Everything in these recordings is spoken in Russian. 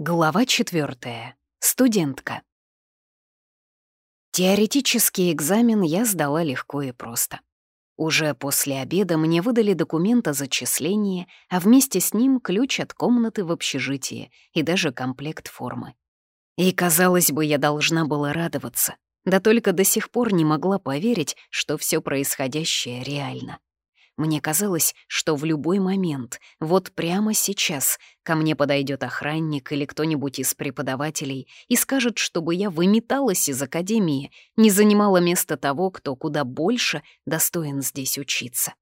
Глава четвертая. Студентка. Теоретический экзамен я сдала легко и просто. Уже после обеда мне выдали документ о зачислении, а вместе с ним ключ от комнаты в общежитии и даже комплект формы. И, казалось бы, я должна была радоваться, да только до сих пор не могла поверить, что все происходящее реально. Мне казалось, что в любой момент, вот прямо сейчас, ко мне подойдет охранник или кто-нибудь из преподавателей и скажет, чтобы я выметалась из академии, не занимала место того, кто куда больше достоин здесь учиться.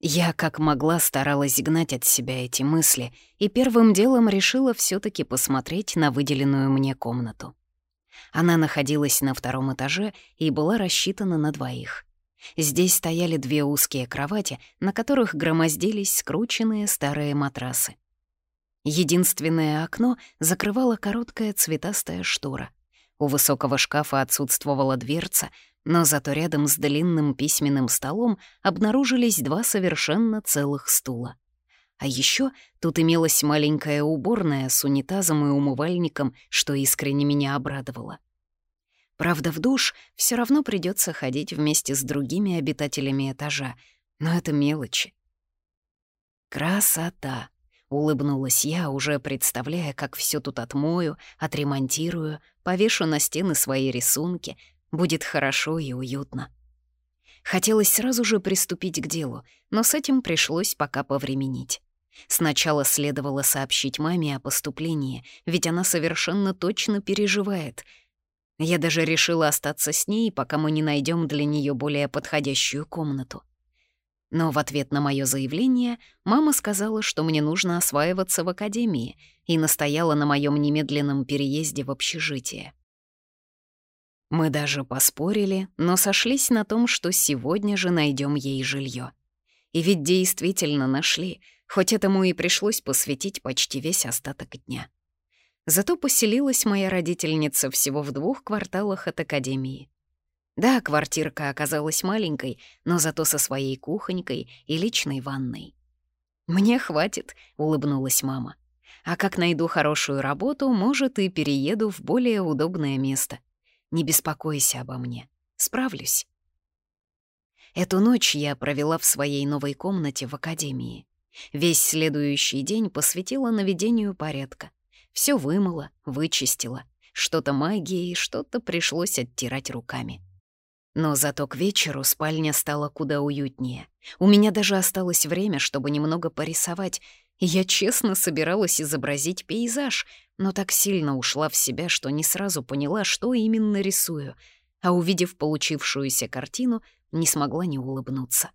Я как могла старалась гнать от себя эти мысли и первым делом решила все таки посмотреть на выделенную мне комнату. Она находилась на втором этаже и была рассчитана на двоих. Здесь стояли две узкие кровати, на которых громоздились скрученные старые матрасы. Единственное окно закрывала короткая цветастая штора. У высокого шкафа отсутствовала дверца, но зато рядом с длинным письменным столом обнаружились два совершенно целых стула. А еще тут имелась маленькая уборная с унитазом и умывальником, что искренне меня обрадовало. Правда, в душ все равно придется ходить вместе с другими обитателями этажа, но это мелочи. «Красота!» — улыбнулась я, уже представляя, как все тут отмою, отремонтирую, повешу на стены свои рисунки, будет хорошо и уютно. Хотелось сразу же приступить к делу, но с этим пришлось пока повременить. Сначала следовало сообщить маме о поступлении, ведь она совершенно точно переживает — я даже решила остаться с ней, пока мы не найдем для нее более подходящую комнату. Но в ответ на мое заявление мама сказала, что мне нужно осваиваться в академии, и настояла на моем немедленном переезде в общежитие. Мы даже поспорили, но сошлись на том, что сегодня же найдем ей жилье. И ведь действительно нашли, хоть этому и пришлось посвятить почти весь остаток дня. Зато поселилась моя родительница всего в двух кварталах от академии. Да, квартирка оказалась маленькой, но зато со своей кухонькой и личной ванной. «Мне хватит», — улыбнулась мама. «А как найду хорошую работу, может, и перееду в более удобное место. Не беспокойся обо мне. Справлюсь». Эту ночь я провела в своей новой комнате в академии. Весь следующий день посвятила наведению порядка. Все вымыла, вычистила. Что-то магией, что-то пришлось оттирать руками. Но зато к вечеру спальня стала куда уютнее. У меня даже осталось время, чтобы немного порисовать, я честно собиралась изобразить пейзаж, но так сильно ушла в себя, что не сразу поняла, что именно рисую, а увидев получившуюся картину, не смогла не улыбнуться.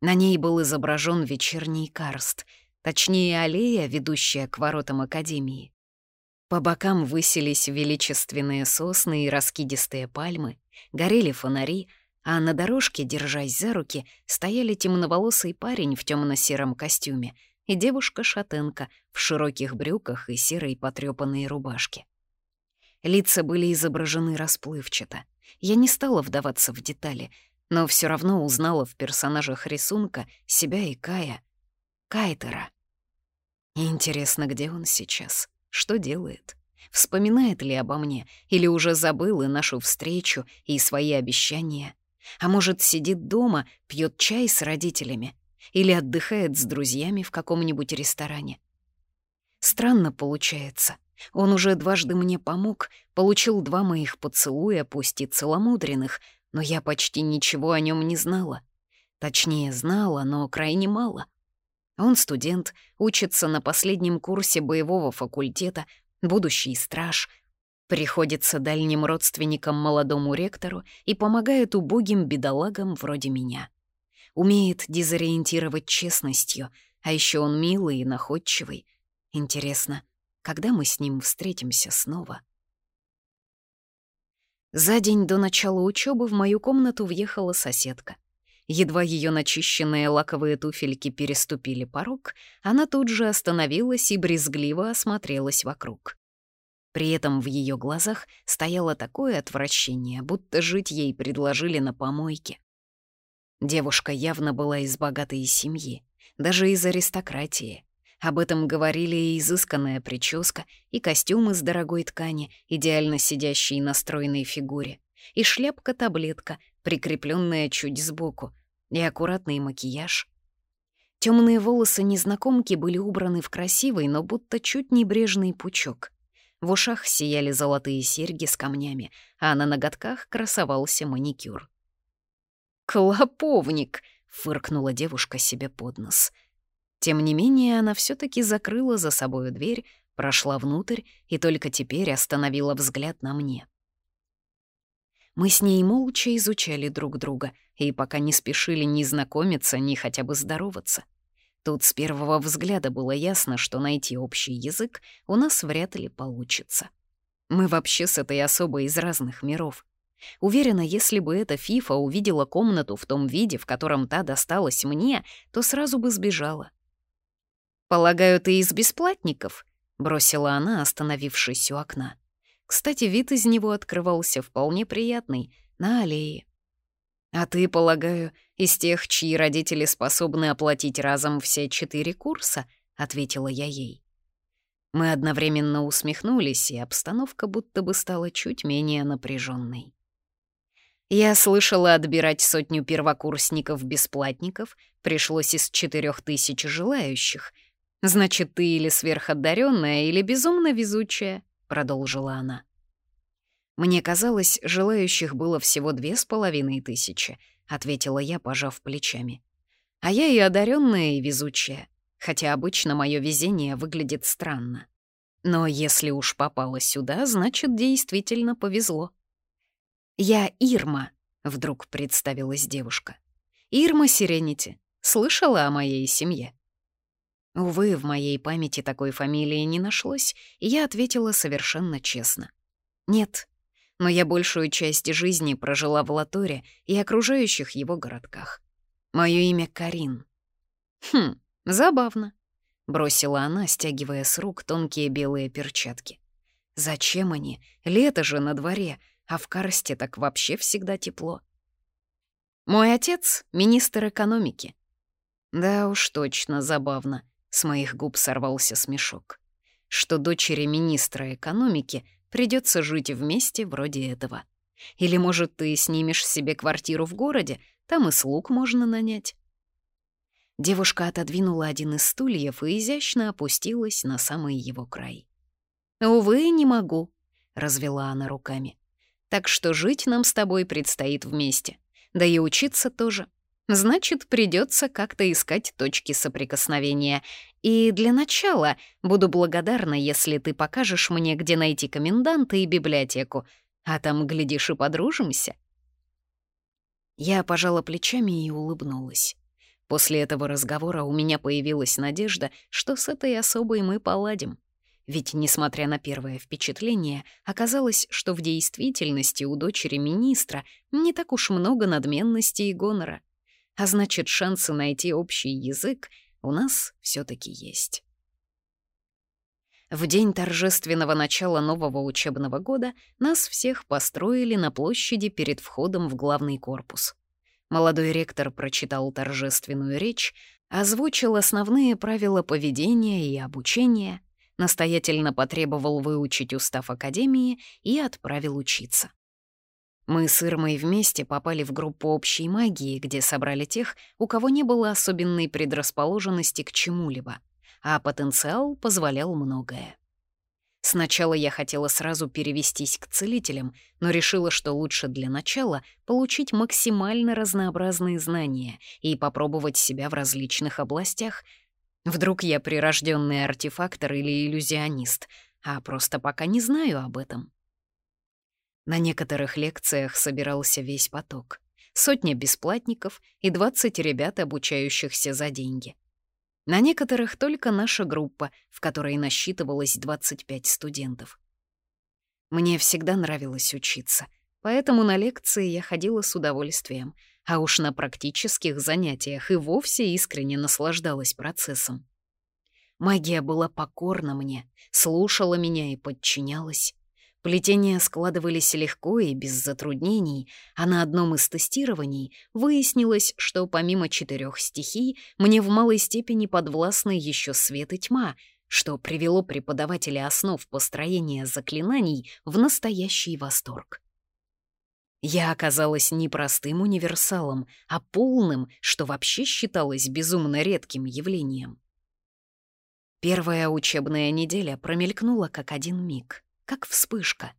На ней был изображен вечерний карст, точнее аллея, ведущая к воротам Академии. По бокам высились величественные сосны и раскидистые пальмы, горели фонари, а на дорожке, держась за руки, стояли темноволосый парень в темно сером костюме и девушка-шатенка в широких брюках и серой потрёпанной рубашке. Лица были изображены расплывчато. Я не стала вдаваться в детали, но все равно узнала в персонажах рисунка себя и Кая. Кайтера. Интересно, где он сейчас? Что делает? Вспоминает ли обо мне? Или уже забыл и нашу встречу, и свои обещания? А может, сидит дома, пьет чай с родителями? Или отдыхает с друзьями в каком-нибудь ресторане? Странно получается. Он уже дважды мне помог, получил два моих поцелуя, пусть и целомудренных, но я почти ничего о нем не знала. Точнее, знала, но крайне мало. Он студент, учится на последнем курсе боевого факультета, будущий страж. Приходится дальним родственникам молодому ректору и помогает убогим бедолагам вроде меня. Умеет дезориентировать честностью, а еще он милый и находчивый. Интересно, когда мы с ним встретимся снова? За день до начала учебы в мою комнату въехала соседка. Едва ее начищенные лаковые туфельки переступили порог, она тут же остановилась и брезгливо осмотрелась вокруг. При этом в ее глазах стояло такое отвращение, будто жить ей предложили на помойке. Девушка явно была из богатой семьи, даже из аристократии, Об этом говорили и изысканная прическа, и костюм из дорогой ткани, идеально сидящий на стройной фигуре, и шляпка-таблетка, прикрепленная чуть сбоку, и аккуратный макияж. Темные волосы незнакомки были убраны в красивый, но будто чуть небрежный пучок. В ушах сияли золотые серьги с камнями, а на ноготках красовался маникюр. «Клоповник!» — фыркнула девушка себе под нос. Тем не менее, она все таки закрыла за собою дверь, прошла внутрь и только теперь остановила взгляд на мне. Мы с ней молча изучали друг друга и пока не спешили ни знакомиться, ни хотя бы здороваться. Тут с первого взгляда было ясно, что найти общий язык у нас вряд ли получится. Мы вообще с этой особой из разных миров. Уверена, если бы эта Фифа увидела комнату в том виде, в котором та досталась мне, то сразу бы сбежала. «Полагаю, ты из бесплатников?» — бросила она, остановившись у окна. Кстати, вид из него открывался вполне приятный, на аллее. «А ты, полагаю, из тех, чьи родители способны оплатить разом все четыре курса?» — ответила я ей. Мы одновременно усмехнулись, и обстановка будто бы стала чуть менее напряженной. Я слышала, отбирать сотню первокурсников-бесплатников пришлось из четырех тысяч желающих. Значит, ты или сверходаренная, или безумно везучая, продолжила она. Мне казалось, желающих было всего две с половиной тысячи, ответила я, пожав плечами. А я и одаренная, и везучая, хотя обычно мое везение выглядит странно. Но если уж попала сюда, значит, действительно повезло. «Я Ирма», — вдруг представилась девушка. «Ирма Сиренити. Слышала о моей семье?» Увы, в моей памяти такой фамилии не нашлось, и я ответила совершенно честно. «Нет, но я большую часть жизни прожила в Латоре и окружающих его городках. Мое имя Карин». «Хм, забавно», — бросила она, стягивая с рук тонкие белые перчатки. «Зачем они? Лето же на дворе, а в Карсте так вообще всегда тепло. Мой отец — министр экономики. Да уж точно забавно, с моих губ сорвался смешок. Что дочери министра экономики придется жить вместе вроде этого. Или, может, ты снимешь себе квартиру в городе, там и слуг можно нанять. Девушка отодвинула один из стульев и изящно опустилась на самый его край. «Увы, не могу», — развела она руками так что жить нам с тобой предстоит вместе. Да и учиться тоже. Значит, придется как-то искать точки соприкосновения. И для начала буду благодарна, если ты покажешь мне, где найти коменданта и библиотеку. А там, глядишь, и подружимся. Я пожала плечами и улыбнулась. После этого разговора у меня появилась надежда, что с этой особой мы поладим. Ведь, несмотря на первое впечатление, оказалось, что в действительности у дочери министра не так уж много надменности и гонора. А значит, шансы найти общий язык у нас все таки есть. В день торжественного начала нового учебного года нас всех построили на площади перед входом в главный корпус. Молодой ректор прочитал торжественную речь, озвучил основные правила поведения и обучения, настоятельно потребовал выучить устав Академии и отправил учиться. Мы с Ирмой вместе попали в группу общей магии, где собрали тех, у кого не было особенной предрасположенности к чему-либо, а потенциал позволял многое. Сначала я хотела сразу перевестись к целителям, но решила, что лучше для начала получить максимально разнообразные знания и попробовать себя в различных областях, Вдруг я прирожденный артефактор или иллюзионист, а просто пока не знаю об этом. На некоторых лекциях собирался весь поток. Сотня бесплатников и 20 ребят, обучающихся за деньги. На некоторых только наша группа, в которой насчитывалось 25 студентов. Мне всегда нравилось учиться, поэтому на лекции я ходила с удовольствием — а уж на практических занятиях и вовсе искренне наслаждалась процессом. Магия была покорна мне, слушала меня и подчинялась. Плетения складывались легко и без затруднений, а на одном из тестирований выяснилось, что помимо четырех стихий мне в малой степени подвластны еще свет и тьма, что привело преподавателя основ построения заклинаний в настоящий восторг. Я оказалась не простым универсалом, а полным, что вообще считалось безумно редким явлением. Первая учебная неделя промелькнула как один миг как вспышка.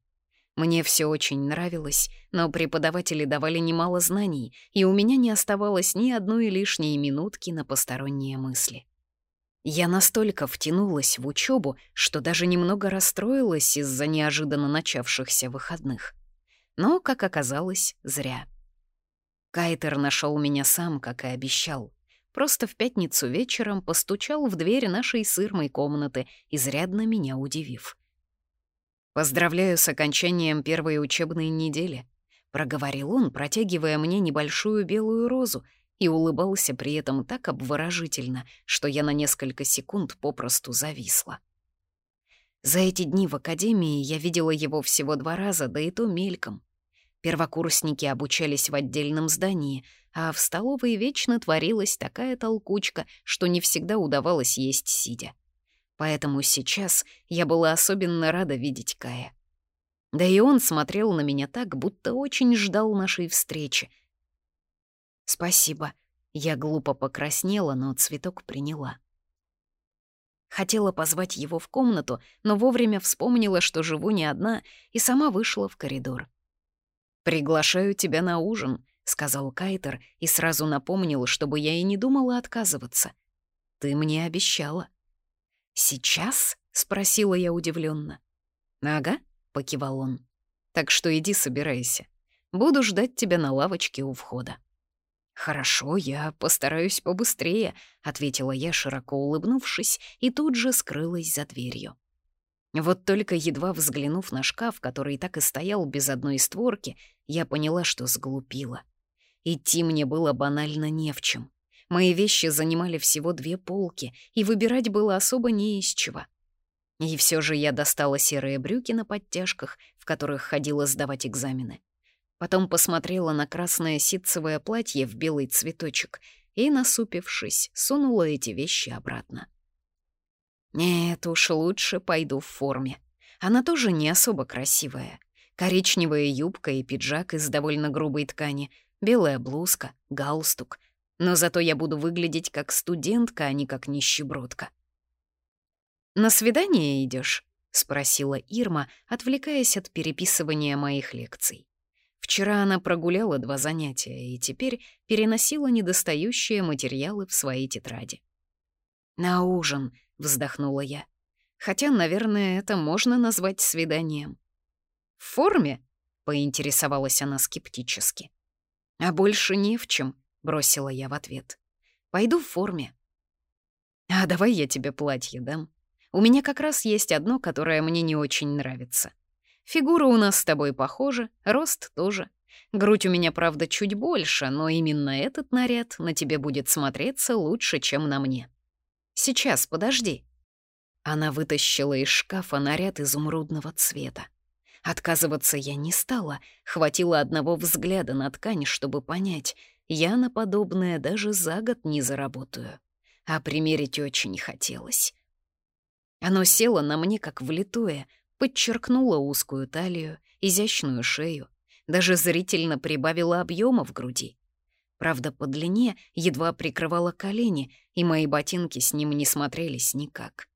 Мне все очень нравилось, но преподаватели давали немало знаний, и у меня не оставалось ни одной лишней минутки на посторонние мысли. Я настолько втянулась в учебу, что даже немного расстроилась из-за неожиданно начавшихся выходных. Но, как оказалось, зря. Кайтер нашел меня сам, как и обещал. Просто в пятницу вечером постучал в дверь нашей сырмой комнаты, изрядно меня удивив. «Поздравляю с окончанием первой учебной недели», — проговорил он, протягивая мне небольшую белую розу, и улыбался при этом так обворожительно, что я на несколько секунд попросту зависла. За эти дни в академии я видела его всего два раза, да и то мельком. Первокурсники обучались в отдельном здании, а в столовой вечно творилась такая толкучка, что не всегда удавалось есть сидя поэтому сейчас я была особенно рада видеть Кая. Да и он смотрел на меня так, будто очень ждал нашей встречи. «Спасибо», — я глупо покраснела, но цветок приняла. Хотела позвать его в комнату, но вовремя вспомнила, что живу не одна, и сама вышла в коридор. «Приглашаю тебя на ужин», — сказал Кайтер и сразу напомнил, чтобы я и не думала отказываться. «Ты мне обещала». «Сейчас?» — спросила я удивленно. «Ага», — покивал он. «Так что иди собирайся. Буду ждать тебя на лавочке у входа». «Хорошо, я постараюсь побыстрее», — ответила я, широко улыбнувшись, и тут же скрылась за дверью. Вот только едва взглянув на шкаф, который так и стоял без одной створки, я поняла, что сглупила. Идти мне было банально не в чем. Мои вещи занимали всего две полки, и выбирать было особо не из чего. И все же я достала серые брюки на подтяжках, в которых ходила сдавать экзамены. Потом посмотрела на красное ситцевое платье в белый цветочек и, насупившись, сунула эти вещи обратно. Нет уж, лучше пойду в форме. Она тоже не особо красивая. Коричневая юбка и пиджак из довольно грубой ткани, белая блузка, галстук, но зато я буду выглядеть как студентка, а не как нищебродка. «На свидание идешь? спросила Ирма, отвлекаясь от переписывания моих лекций. Вчера она прогуляла два занятия и теперь переносила недостающие материалы в свои тетради. «На ужин», — вздохнула я. «Хотя, наверное, это можно назвать свиданием». «В форме?» — поинтересовалась она скептически. «А больше не в чем», бросила я в ответ. «Пойду в форме». «А давай я тебе платье дам. У меня как раз есть одно, которое мне не очень нравится. Фигура у нас с тобой похожа, рост тоже. Грудь у меня, правда, чуть больше, но именно этот наряд на тебе будет смотреться лучше, чем на мне. Сейчас, подожди». Она вытащила из шкафа наряд изумрудного цвета. Отказываться я не стала, хватило одного взгляда на ткань, чтобы понять — я на подобное даже за год не заработаю. А примерить очень хотелось. Оно село на мне как влитое, подчеркнуло узкую талию, изящную шею, даже зрительно прибавило объема в груди. Правда, по длине едва прикрывало колени, и мои ботинки с ним не смотрелись никак.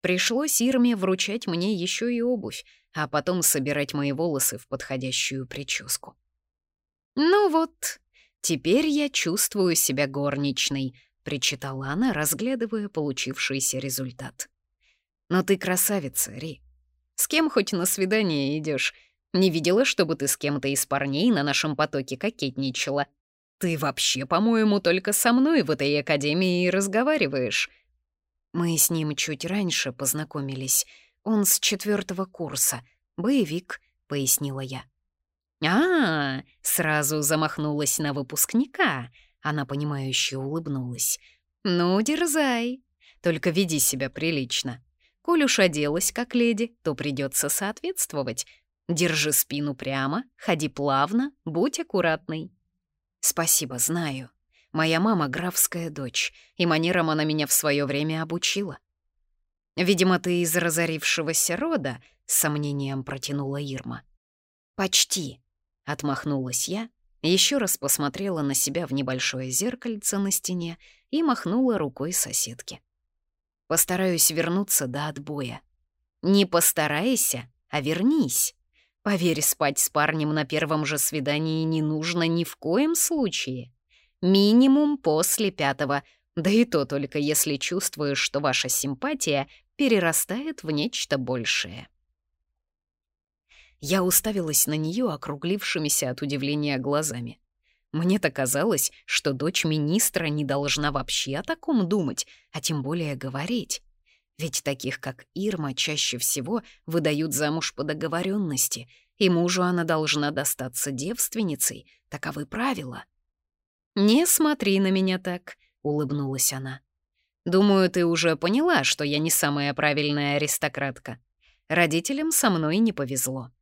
Пришлось Ирме вручать мне еще и обувь, а потом собирать мои волосы в подходящую прическу. «Ну вот, «Теперь я чувствую себя горничной», — причитала она, разглядывая получившийся результат. «Но ты красавица, Ри. С кем хоть на свидание идешь? Не видела, чтобы ты с кем-то из парней на нашем потоке кокетничала. Ты вообще, по-моему, только со мной в этой академии и разговариваешь». Мы с ним чуть раньше познакомились. Он с четвертого курса. Боевик, — пояснила я. «А, сразу замахнулась на выпускника», — она понимающе улыбнулась. «Ну, дерзай, только веди себя прилично. Коль уж оделась как леди, то придется соответствовать. Держи спину прямо, ходи плавно, будь аккуратной. Спасибо, знаю. Моя мама — графская дочь, и манерам она меня в свое время обучила. Видимо, ты из разорившегося рода, — с сомнением протянула Ирма. «Почти», — отмахнулась я, еще раз посмотрела на себя в небольшое зеркальце на стене и махнула рукой соседке. «Постараюсь вернуться до отбоя». «Не постарайся, а вернись. Поверь, спать с парнем на первом же свидании не нужно ни в коем случае. Минимум после пятого, да и то только если чувствуешь, что ваша симпатия перерастает в нечто большее. Я уставилась на нее округлившимися от удивления глазами. Мне-то казалось, что дочь министра не должна вообще о таком думать, а тем более говорить. Ведь таких, как Ирма, чаще всего выдают замуж по договоренности, и мужу она должна достаться девственницей, таковы правила. «Не смотри на меня так», — улыбнулась она. «Думаю, ты уже поняла, что я не самая правильная аристократка. Родителям со мной не повезло.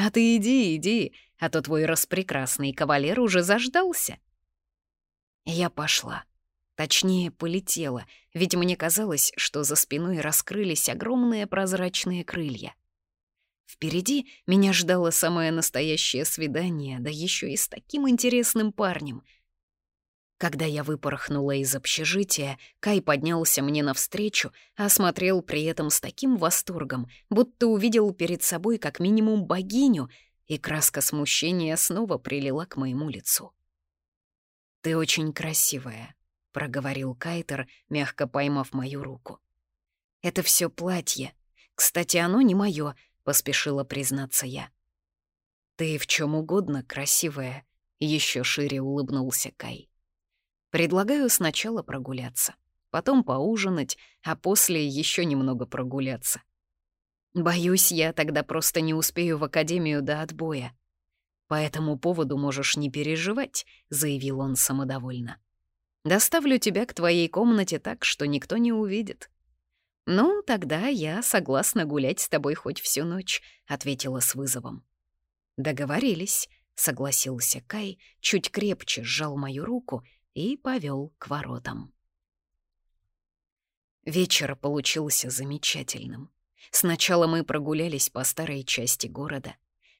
А ты иди, иди, а то твой распрекрасный кавалер уже заждался». Я пошла. Точнее, полетела, ведь мне казалось, что за спиной раскрылись огромные прозрачные крылья. Впереди меня ждало самое настоящее свидание, да еще и с таким интересным парнем — когда я выпорхнула из общежития, Кай поднялся мне навстречу, а смотрел при этом с таким восторгом, будто увидел перед собой как минимум богиню, и краска смущения снова прилила к моему лицу. «Ты очень красивая», — проговорил Кайтер, мягко поймав мою руку. «Это все платье. Кстати, оно не мое, поспешила признаться я. «Ты в чем угодно красивая», — еще шире улыбнулся Кай. Предлагаю сначала прогуляться, потом поужинать, а после еще немного прогуляться. Боюсь, я тогда просто не успею в академию до отбоя. По этому поводу можешь не переживать, заявил он самодовольно. Доставлю тебя к твоей комнате так, что никто не увидит. Ну, тогда я согласна гулять с тобой хоть всю ночь, ответила с вызовом. Договорились, согласился Кай, чуть крепче сжал мою руку и повел к воротам. Вечер получился замечательным. Сначала мы прогулялись по старой части города.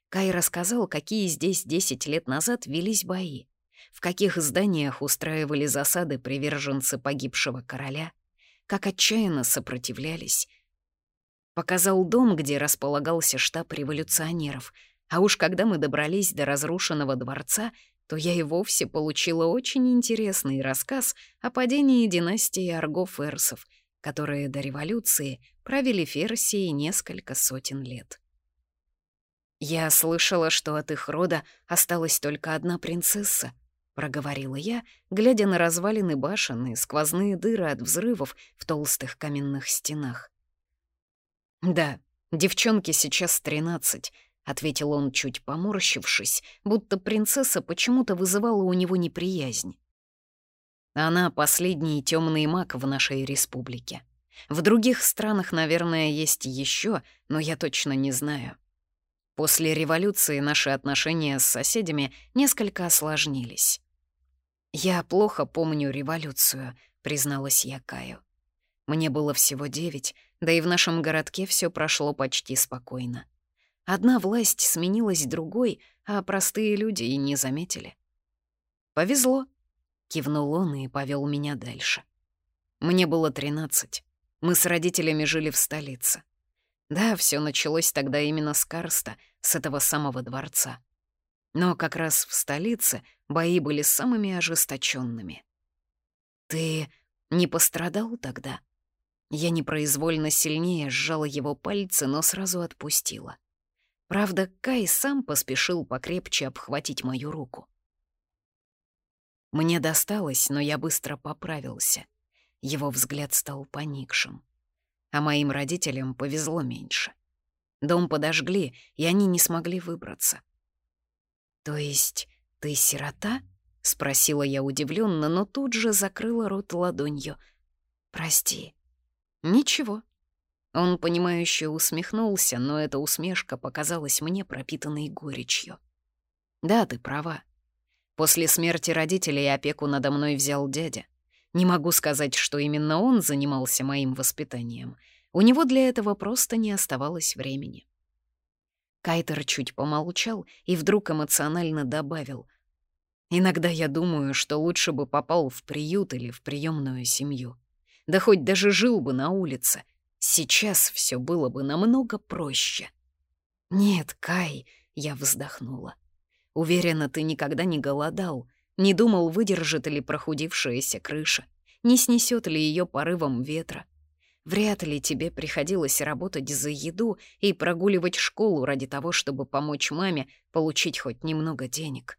Кай рассказал, какие здесь 10 лет назад велись бои, в каких зданиях устраивали засады приверженцы погибшего короля, как отчаянно сопротивлялись. Показал дом, где располагался штаб революционеров, а уж когда мы добрались до разрушенного дворца, то я и вовсе получила очень интересный рассказ о падении династии арго-ферсов, которые до революции правили Ферсией несколько сотен лет. «Я слышала, что от их рода осталась только одна принцесса», — проговорила я, глядя на развалины башен и сквозные дыры от взрывов в толстых каменных стенах. «Да, девчонке сейчас тринадцать, ответил он, чуть поморщившись, будто принцесса почему-то вызывала у него неприязнь. Она последний темный маг в нашей республике. В других странах, наверное, есть еще, но я точно не знаю. После революции наши отношения с соседями несколько осложнились. «Я плохо помню революцию», — призналась я Каю. Мне было всего девять, да и в нашем городке все прошло почти спокойно. Одна власть сменилась другой, а простые люди и не заметили. «Повезло», — кивнул он и повел меня дальше. Мне было тринадцать. Мы с родителями жили в столице. Да, все началось тогда именно с Карста, с этого самого дворца. Но как раз в столице бои были самыми ожесточенными. «Ты не пострадал тогда?» Я непроизвольно сильнее сжала его пальцы, но сразу отпустила. Правда, Кай сам поспешил покрепче обхватить мою руку. Мне досталось, но я быстро поправился. Его взгляд стал поникшим. А моим родителям повезло меньше. Дом подожгли, и они не смогли выбраться. «То есть ты сирота?» — спросила я удивленно, но тут же закрыла рот ладонью. «Прости». «Ничего». Он, понимающе усмехнулся, но эта усмешка показалась мне пропитанной горечью. «Да, ты права. После смерти родителей опеку надо мной взял дядя. Не могу сказать, что именно он занимался моим воспитанием. У него для этого просто не оставалось времени». Кайтер чуть помолчал и вдруг эмоционально добавил. «Иногда я думаю, что лучше бы попал в приют или в приемную семью. Да хоть даже жил бы на улице. Сейчас все было бы намного проще». «Нет, Кай», — я вздохнула. «Уверена, ты никогда не голодал, не думал, выдержит ли прохудившаяся крыша, не снесет ли ее порывом ветра. Вряд ли тебе приходилось работать за еду и прогуливать школу ради того, чтобы помочь маме получить хоть немного денег.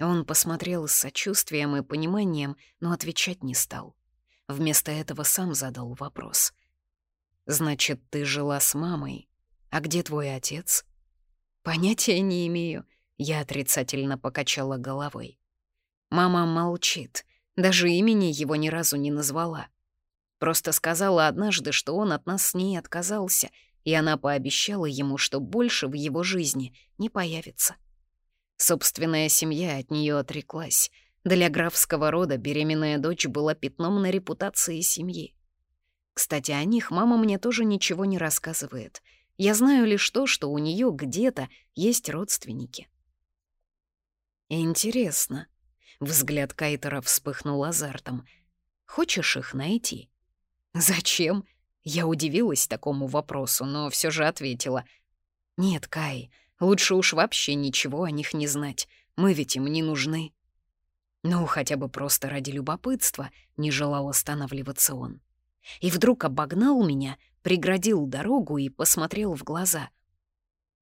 Он посмотрел с сочувствием и пониманием, но отвечать не стал. Вместо этого сам задал вопрос. «Значит, ты жила с мамой. А где твой отец?» «Понятия не имею», — я отрицательно покачала головой. Мама молчит, даже имени его ни разу не назвала. Просто сказала однажды, что он от нас с ней отказался, и она пообещала ему, что больше в его жизни не появится. Собственная семья от нее отреклась. Для графского рода беременная дочь была пятном на репутации семьи. Кстати, о них мама мне тоже ничего не рассказывает. Я знаю лишь то, что у нее где-то есть родственники. Интересно. Взгляд Кайтера вспыхнул азартом. Хочешь их найти? «Зачем?» Я удивилась такому вопросу, но все же ответила. «Нет, Кай, лучше уж вообще ничего о них не знать. Мы ведь им не нужны». Ну, хотя бы просто ради любопытства не желал останавливаться он. И вдруг обогнал меня, преградил дорогу и посмотрел в глаза.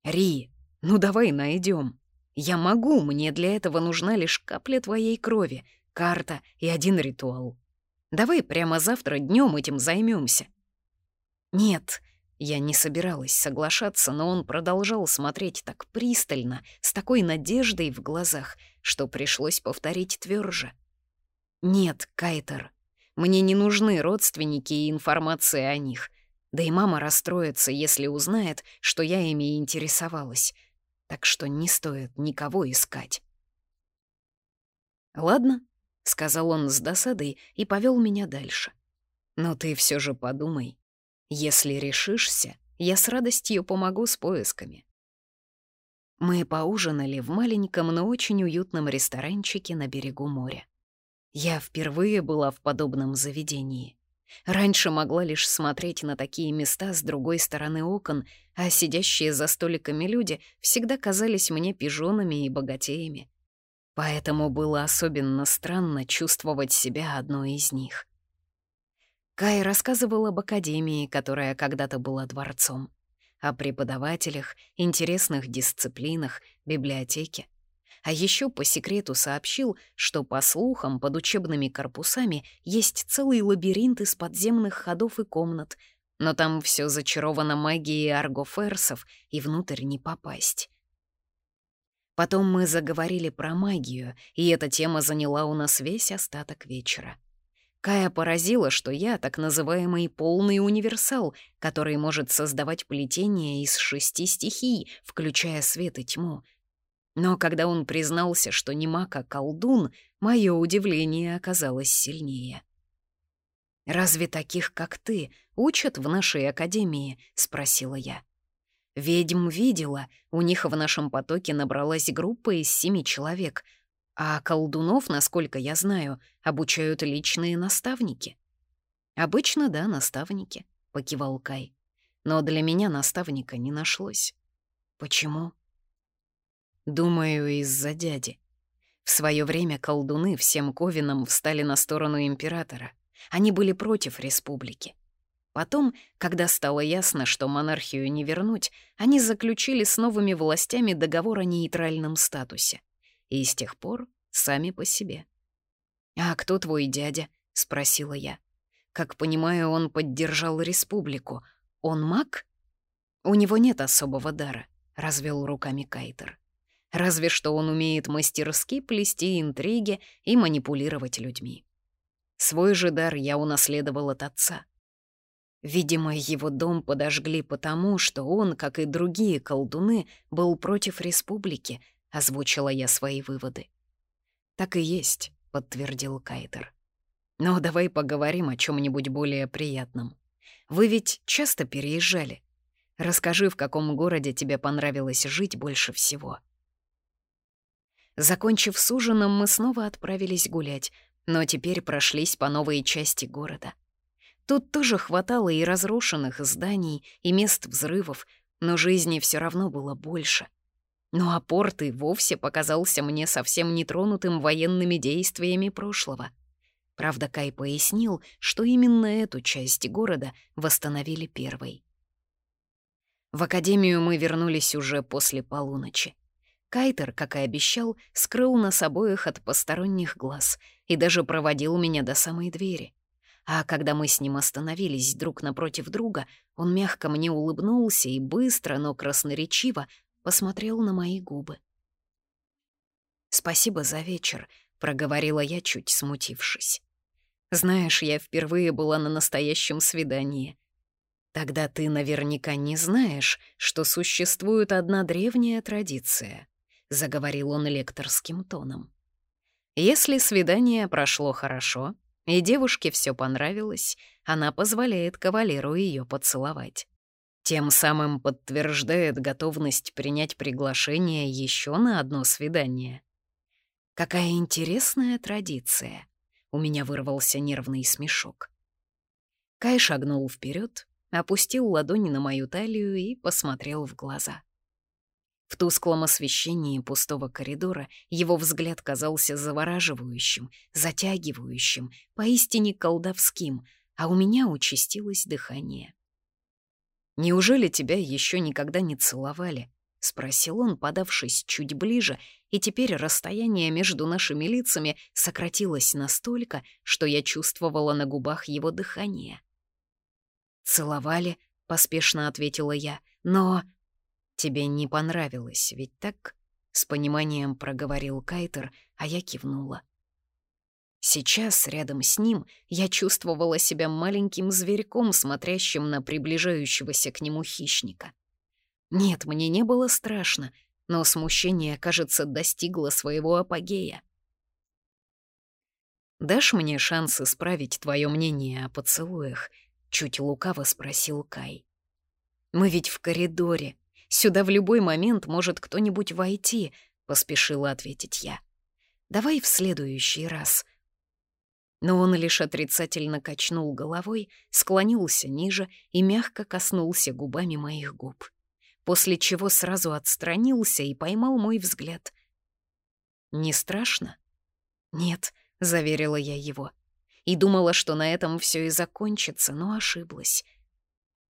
«Ри, ну давай найдем. Я могу, мне для этого нужна лишь капля твоей крови, карта и один ритуал. Давай прямо завтра днем этим займемся. Нет, я не собиралась соглашаться, но он продолжал смотреть так пристально, с такой надеждой в глазах, что пришлось повторить тверже. Нет, Кайтер, мне не нужны родственники и информация о них. Да и мама расстроится, если узнает, что я ими интересовалась. Так что не стоит никого искать. Ладно, — сказал он с досадой и повел меня дальше. «Но ты все же подумай. Если решишься, я с радостью помогу с поисками». Мы поужинали в маленьком, но очень уютном ресторанчике на берегу моря. Я впервые была в подобном заведении. Раньше могла лишь смотреть на такие места с другой стороны окон, а сидящие за столиками люди всегда казались мне пижонами и богатеями. Поэтому было особенно странно чувствовать себя одной из них. Кай рассказывал об академии, которая когда-то была дворцом, о преподавателях, интересных дисциплинах, библиотеке. А еще по секрету сообщил, что, по слухам, под учебными корпусами есть целый лабиринт из подземных ходов и комнат, но там все зачаровано магией аргоферсов, и внутрь не попасть. Потом мы заговорили про магию, и эта тема заняла у нас весь остаток вечера. Кая поразила, что я так называемый полный универсал, который может создавать плетение из шести стихий, включая свет и тьму. Но когда он признался, что не маг, а колдун, мое удивление оказалось сильнее. «Разве таких, как ты, учат в нашей академии?» — спросила я. Ведьм видела, у них в нашем потоке набралась группа из семи человек, а колдунов, насколько я знаю, обучают личные наставники. «Обычно, да, наставники», — покивал Кай. «Но для меня наставника не нашлось». «Почему?» «Думаю, из-за дяди. В свое время колдуны всем ковинам встали на сторону императора. Они были против республики. Потом, когда стало ясно, что монархию не вернуть, они заключили с новыми властями договор о нейтральном статусе. И с тех пор сами по себе. «А кто твой дядя?» — спросила я. «Как понимаю, он поддержал республику. Он маг?» «У него нет особого дара», — развел руками Кайтер. «Разве что он умеет мастерски плести интриги и манипулировать людьми. Свой же дар я унаследовал от отца. Видимо, его дом подожгли потому, что он, как и другие колдуны, был против республики, озвучила я свои выводы. «Так и есть», — подтвердил Кайтер. «Но давай поговорим о чем нибудь более приятном. Вы ведь часто переезжали. Расскажи, в каком городе тебе понравилось жить больше всего». Закончив с ужином, мы снова отправились гулять, но теперь прошлись по новой части города. Тут тоже хватало и разрушенных зданий, и мест взрывов, но жизни все равно было больше. Ну а порт и вовсе показался мне совсем нетронутым военными действиями прошлого. Правда, Кай пояснил, что именно эту часть города восстановили первой. В академию мы вернулись уже после полуночи. Кайтер, как и обещал, скрыл нас обоих от посторонних глаз и даже проводил меня до самой двери. А когда мы с ним остановились друг напротив друга, он мягко мне улыбнулся и быстро, но красноречиво посмотрел на мои губы. «Спасибо за вечер», — проговорила я, чуть смутившись. «Знаешь, я впервые была на настоящем свидании. Тогда ты наверняка не знаешь, что существует одна древняя традиция», — заговорил он лекторским тоном. «Если свидание прошло хорошо, и девушке все понравилось, она позволяет кавалеру ее поцеловать. Тем самым подтверждает готовность принять приглашение еще на одно свидание. Какая интересная традиция. У меня вырвался нервный смешок. Кай шагнул вперед, опустил ладони на мою талию и посмотрел в глаза. В тусклом освещении пустого коридора его взгляд казался завораживающим, затягивающим, поистине колдовским, а у меня участилось дыхание. «Неужели тебя еще никогда не целовали?» — спросил он, подавшись чуть ближе, и теперь расстояние между нашими лицами сократилось настолько, что я чувствовала на губах его дыхание. «Целовали», — поспешно ответила я, — «но...» «Тебе не понравилось, ведь так?» — с пониманием проговорил Кайтер, а я кивнула. Сейчас, рядом с ним, я чувствовала себя маленьким зверьком, смотрящим на приближающегося к нему хищника. Нет, мне не было страшно, но смущение, кажется, достигло своего апогея. «Дашь мне шанс исправить твое мнение о поцелуях?» — чуть лукаво спросил Кай. «Мы ведь в коридоре, Сюда в любой момент может кто-нибудь войти», — поспешила ответить я. «Давай в следующий раз». Но он лишь отрицательно качнул головой, склонился ниже и мягко коснулся губами моих губ, после чего сразу отстранился и поймал мой взгляд. «Не страшно?» «Нет», — заверила я его, и думала, что на этом все и закончится, но ошиблась.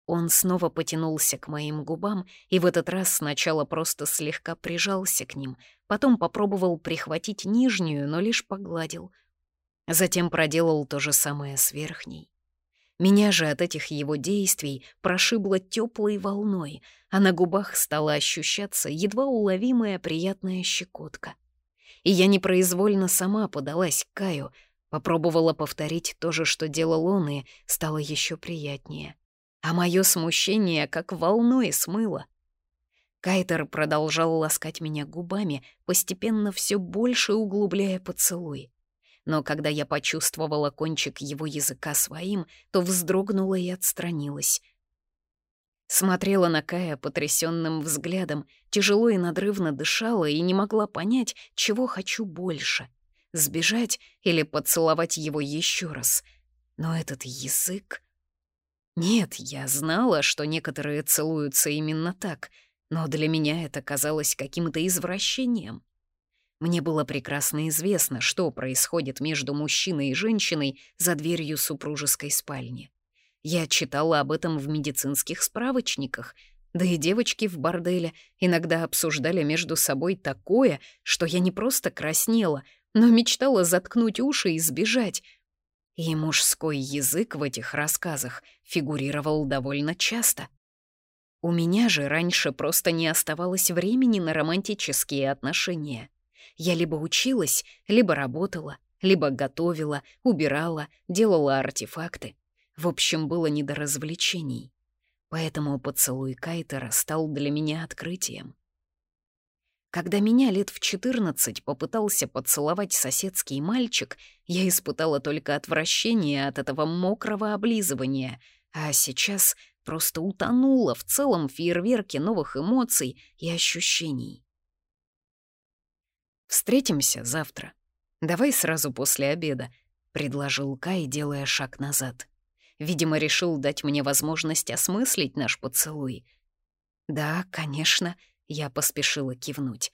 Он снова потянулся к моим губам и в этот раз сначала просто слегка прижался к ним, потом попробовал прихватить нижнюю, но лишь погладил. Затем проделал то же самое с верхней. Меня же от этих его действий прошибло теплой волной, а на губах стала ощущаться едва уловимая приятная щекотка. И я непроизвольно сама подалась к Каю, попробовала повторить то же, что делал он, и стало еще приятнее а мое смущение как волной смыло. Кайтер продолжал ласкать меня губами, постепенно все больше углубляя поцелуй. Но когда я почувствовала кончик его языка своим, то вздрогнула и отстранилась. Смотрела на Кая потрясенным взглядом, тяжело и надрывно дышала и не могла понять, чего хочу больше — сбежать или поцеловать его еще раз. Но этот язык... Нет, я знала, что некоторые целуются именно так, но для меня это казалось каким-то извращением. Мне было прекрасно известно, что происходит между мужчиной и женщиной за дверью супружеской спальни. Я читала об этом в медицинских справочниках, да и девочки в борделе иногда обсуждали между собой такое, что я не просто краснела, но мечтала заткнуть уши и сбежать, и мужской язык в этих рассказах фигурировал довольно часто. У меня же раньше просто не оставалось времени на романтические отношения. Я либо училась, либо работала, либо готовила, убирала, делала артефакты. В общем, было не до развлечений. Поэтому поцелуй Кайтера стал для меня открытием. Когда меня лет в 14 попытался поцеловать соседский мальчик, я испытала только отвращение от этого мокрого облизывания, а сейчас просто утонула в целом фейерверке новых эмоций и ощущений. «Встретимся завтра. Давай сразу после обеда», — предложил Кай, делая шаг назад. Видимо, решил дать мне возможность осмыслить наш поцелуй. «Да, конечно», — я поспешила кивнуть.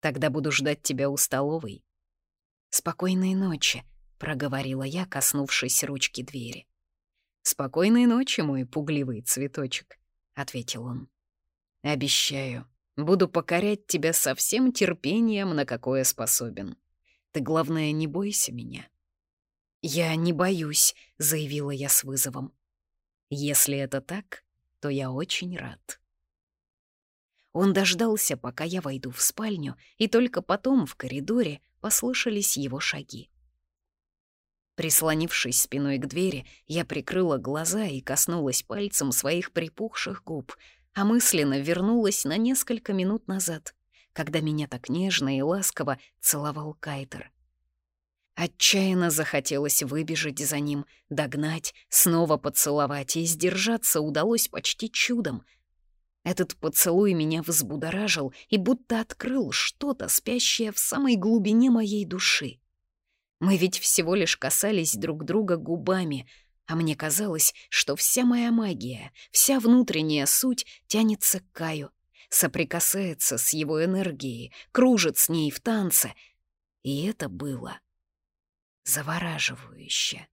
«Тогда буду ждать тебя у столовой». «Спокойной ночи», — проговорила я, коснувшись ручки двери. «Спокойной ночи, мой пугливый цветочек», — ответил он. «Обещаю, буду покорять тебя со всем терпением, на какое способен. Ты, главное, не бойся меня». «Я не боюсь», — заявила я с вызовом. «Если это так, то я очень рад». Он дождался, пока я войду в спальню, и только потом в коридоре послышались его шаги. Прислонившись спиной к двери, я прикрыла глаза и коснулась пальцем своих припухших губ, а мысленно вернулась на несколько минут назад, когда меня так нежно и ласково целовал Кайтер. Отчаянно захотелось выбежать за ним, догнать, снова поцеловать, и сдержаться удалось почти чудом — этот поцелуй меня взбудоражил и будто открыл что-то, спящее в самой глубине моей души. Мы ведь всего лишь касались друг друга губами, а мне казалось, что вся моя магия, вся внутренняя суть тянется к Каю, соприкасается с его энергией, кружит с ней в танце. И это было завораживающе.